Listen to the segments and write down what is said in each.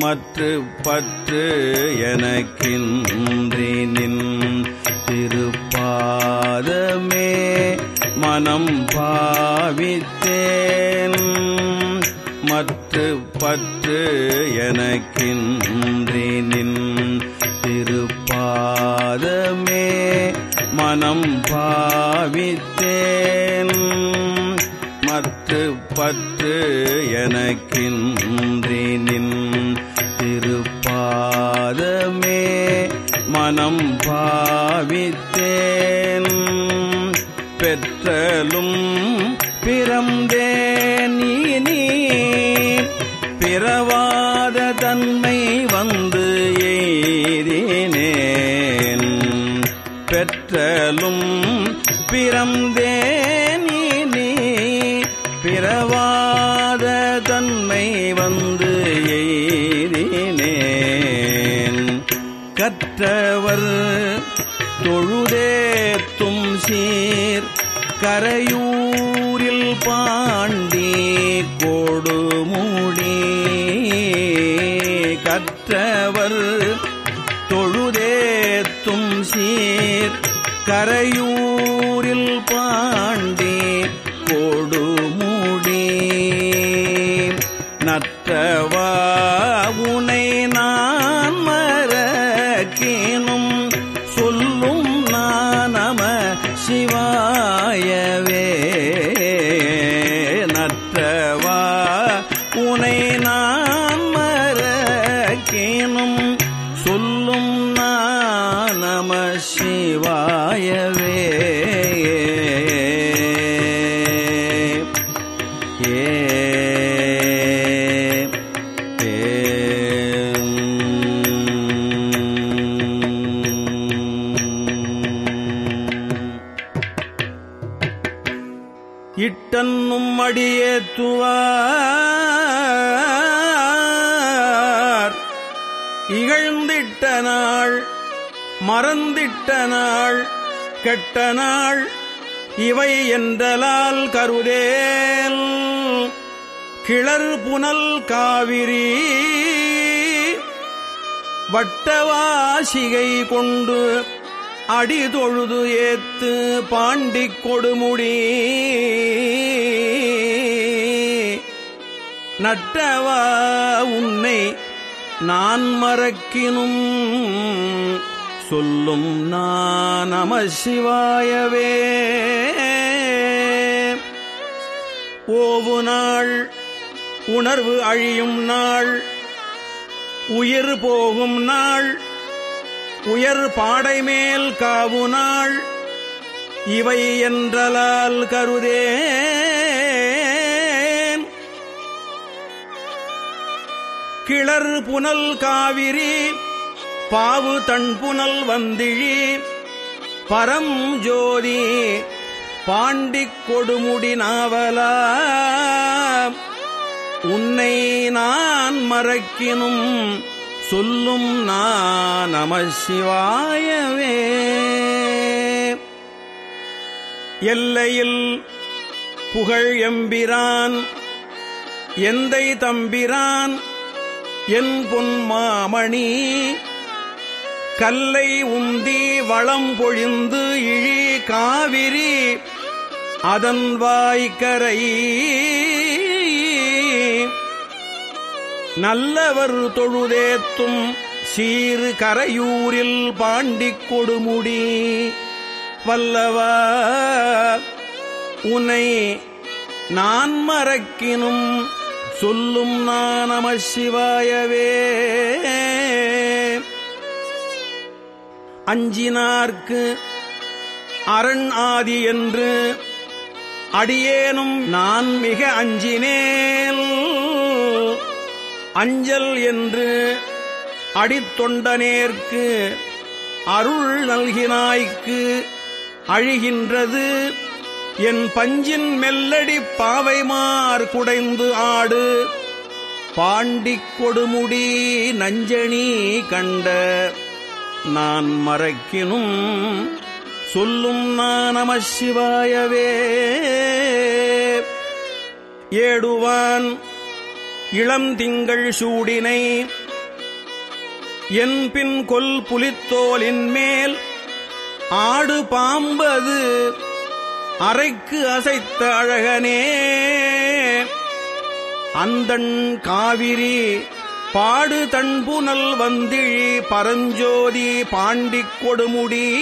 மற்று பற்று எனக்கின்றி நின் திருப்பாதமே மனம் பாவித்தேன். மற்று பற்று எனக்கின்றி நின் திருப்பாதமே மனம் பாவித்தேன். மற்று பற்று எனக்கின்றி நின் ஞானம் பாவித்தேன். பெற்றலும் பிறந்தேன் நீ பிறவாத தன்மை வந்து எய்தினேன் பெற்றலும் பிறந்தேன் நீர் கரையூரில் பாண்டி கொடுமுடி கற்றவர் தொழுதேத்தும் சீர் கரையூரில் பாண்டி கொடுமுடி. நற்றவா மறக்கினும் சொல்லும் நம சிவாயவே. இட்டன்னும் அடியேத்துவார் இகழ்ந்திட்ட நாள் மறந்திட்ட நாள் கெட்ட நாள் இவை என்றலால் கருதேல். கிளர் புனல் காவிரி வட்டவாசிகை கொண்டு அடி தொழுது ஏத்து பாண்டிக் கொடுமுடி. நட்டவா உன்னை நான் மறக்கினும் சொல்லும் நான் நம சிவாயவே. ஓவு நாள் உணர்வு அழியும் நாள் உயிர் போகும் நாள் உயர் பாடை மேல் காவு நாள் இவை என்றலால் கருதே. கிளர் புனல் காவிரி பாவு தன் புனல் வந்திழி. பரம் ஜோதி பாண்டிக் கொடுமுடி நாவலா. உன்னை நான் மறக்கினும் சொல்லும் நான் நம சிவாயவே. எல்லையில் புகழ் எம்பிரான் எந்தை தம்பிரான் என் பொன்மாமணி கல்லை உந்தி வளம் பொழிந்து இழி காவிரி அதன் வாய்க்கரை நல்லவர் தொழுதேத்தும் சீறு கரையூரில் பாண்டிக் கொடுமுடி. வல்லவா உனை நான் மறக்கினும் சொல்லும் நான் நம சிவாயவே. அஞ்சினார்க்கு அரண் ஆதி என்று அடியேனும் நான் மிக அஞ்சினேல். அஞ்சல் என்று அடித்தொண்டனேற்கு அருள் நல்கினாய்க்கு அழிகின்றது. என் பஞ்சின் மெல்லடி பாவைமார் குடைந்து ஆடு. பாண்டிக் கொடுமுடி நஞ்சணி கண்ட நான் மறக்கினும் சொல்லும் நான் சிவாயவே. ஏடுவான் இளம் திங்கள் சூடினை என் பின் கொல் புலித்தோலின் மேல். ஆடு பாம்பது அரைக்கு அசைத்த அழகனே. அந்தண் காவிரி பாடு தன்புனல் வந்திழி பரஞ்சோதி பாண்டிக் கொடுமுடி.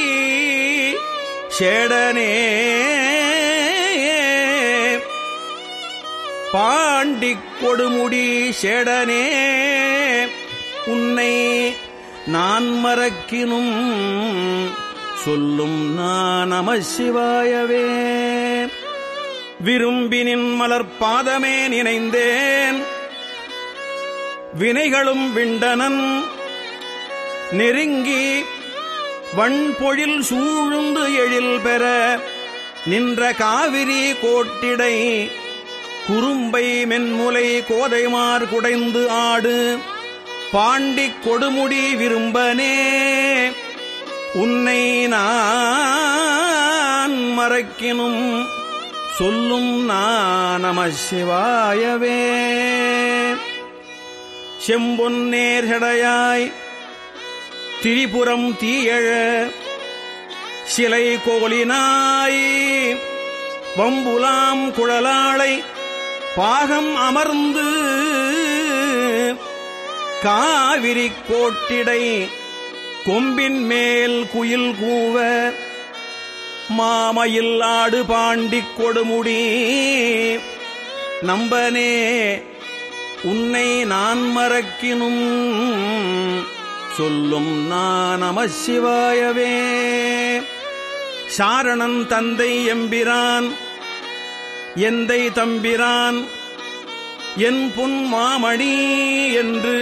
சேடனே. பாண்டிக் கொடுமுடி சேடனே. உன்னை நான் மறக்கினும் சொல்லும் நான் நம சிவாயவே. விரும்பினின் மலர் பாதமே நினைந்தேன். வினைகளும் விண்டனன். நெருங்கி வன்பொழில் சூழ்ந்து எழில் பெற நின்ற காவிரி கோட்டிடை. குறும்பை மென்முலை கோதைமார் குடைந்து ஆடு. பாண்டிக் கொடுமுடி விரும்பனே. உன்னை நான் மறக்கினும் சொல்லும் நான் நம சிவாயவே. செம்பொன் நேர்கடையாய் திரிபுரம் தீயழ சிலை கோலினாய் வம்புலாம் குழலாளை பாகம் அமர்ந்து காவிரி கோட்டிடை கொம்பின் மேல் குயில் கூவ மாமையில் ஆடு பாண்டிக் கொடுமுடி. நம்பனே உன்னை நான் மறக்கினும் சொல்லும் நான் நம சிவாயவே. சாரணன் தந்தை எம்பிரான் எந்தை தம்பிரான் என் புன் மாமணி என்று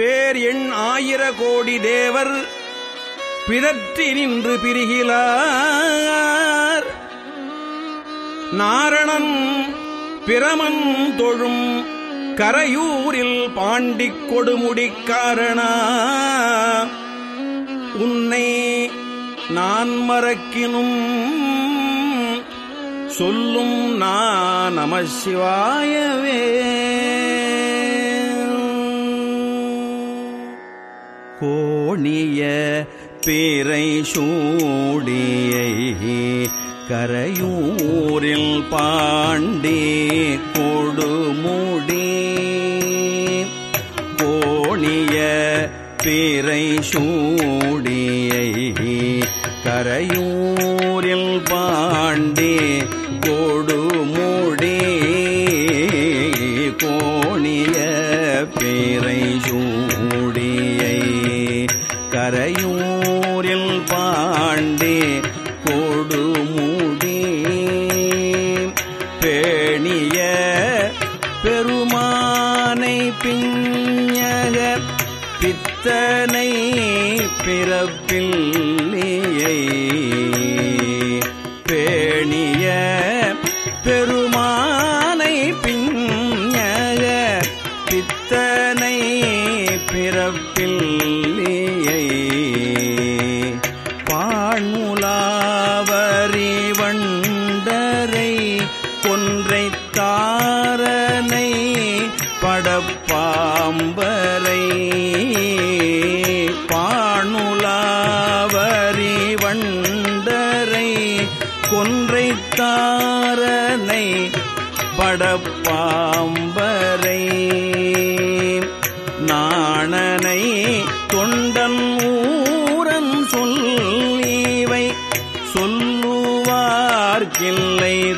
பேர் எண் ஆயிர கோடி தேவர் பிதற்றி நின்று பிரிகிலார் நாரணன் பிரமன் தொழும் கரையூரில் பாண்டிக் கொடுமுடிக்காரணா உன்னை நான் மறக்கினும் சொல்லும் நான் நம சிவாயவே. கோணிய பேரை சூடியை கரையூரில் பாண்டே கொடுமுடி கோணிய பேரை சூடியை கரையூரில் பாண்டே கொடு பித்தனை பிறப்பில்லையை பேணிய பெருமானை பிஞக பித்தனை பிறப்பில்லை கொன்றை படப்பாம்பரை. நாணனை தொண்டன் ஊரன் சொல்லிவை சொல்லுவார்கில்லை